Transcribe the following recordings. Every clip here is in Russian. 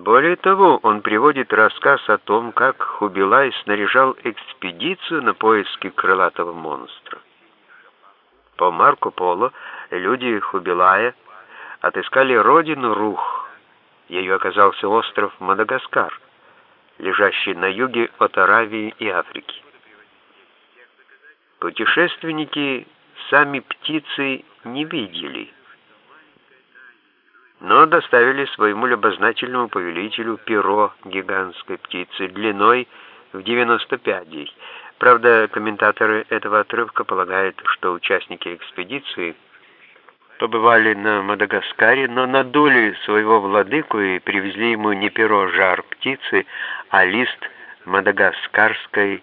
Более того, он приводит рассказ о том, как Хубилай снаряжал экспедицию на поиски крылатого монстра. По Марко Поло люди Хубилая отыскали родину Рух. Ею оказался остров Мадагаскар, лежащий на юге от Аравии и Африки. Путешественники сами птицы не видели, но доставили своему любознательному повелителю перо гигантской птицы длиной в 95 дней. Правда, комментаторы этого отрывка полагают, что участники экспедиции побывали на Мадагаскаре, но надули своего владыку и привезли ему не перо жар птицы, а лист мадагаскарской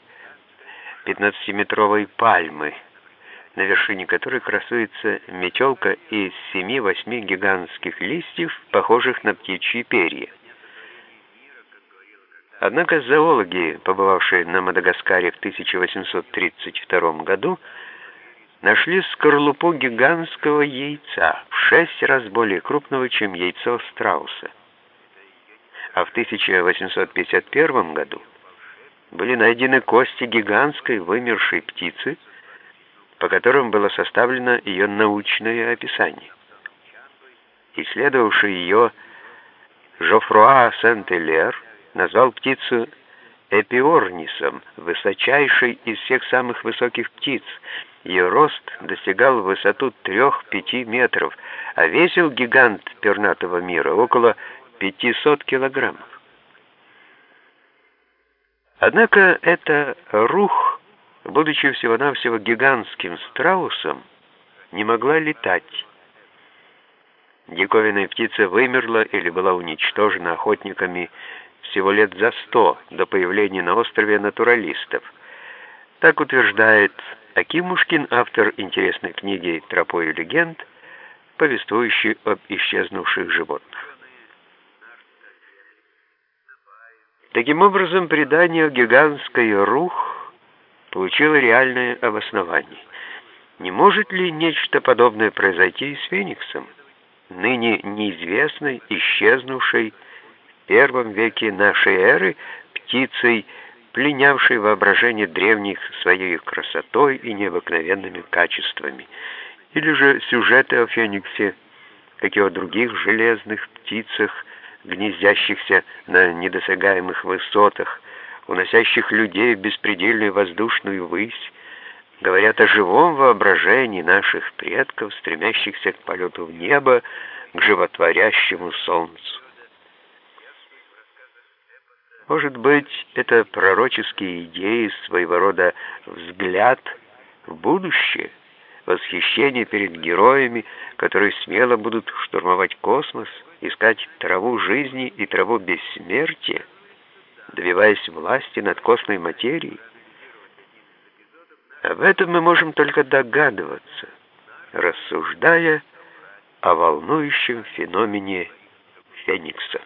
15-метровой пальмы, на вершине которой красуется метелка из семи-восьми гигантских листьев, похожих на птичьи перья. Однако зоологи, побывавшие на Мадагаскаре в 1832 году, нашли скорлупу гигантского яйца, в шесть раз более крупного, чем яйцо страуса. А в 1851 году были найдены кости гигантской вымершей птицы, по которым было составлено ее научное описание. Исследовавший ее Жофруа Сент-Элер назвал птицу эпиорнисом, высочайшей из всех самых высоких птиц. Ее рост достигал высоту 3-5 метров, а весил гигант пернатого мира около 500 килограммов. Однако эта рух будучи всего-навсего гигантским страусом, не могла летать. Диковинная птица вымерла или была уничтожена охотниками всего лет за сто до появления на острове натуралистов. Так утверждает Акимушкин, автор интересной книги «Тропою легенд», повествующий об исчезнувших животных. Таким образом, предание гигантской рух получила реальное обоснование. Не может ли нечто подобное произойти и с Фениксом, ныне неизвестной, исчезнувшей в первом веке нашей эры птицей, пленявшей воображение древних своей красотой и необыкновенными качествами, или же сюжеты о Фениксе, как и о других железных птицах, гнездящихся на недосягаемых высотах, уносящих людей в беспредельную воздушную высь, говорят о живом воображении наших предков, стремящихся к полету в небо, к животворящему солнцу. Может быть, это пророческие идеи, своего рода взгляд в будущее, восхищение перед героями, которые смело будут штурмовать космос, искать траву жизни и траву бессмертия, добиваясь власти над костной материей? Об этом мы можем только догадываться, рассуждая о волнующем феномене Феникса.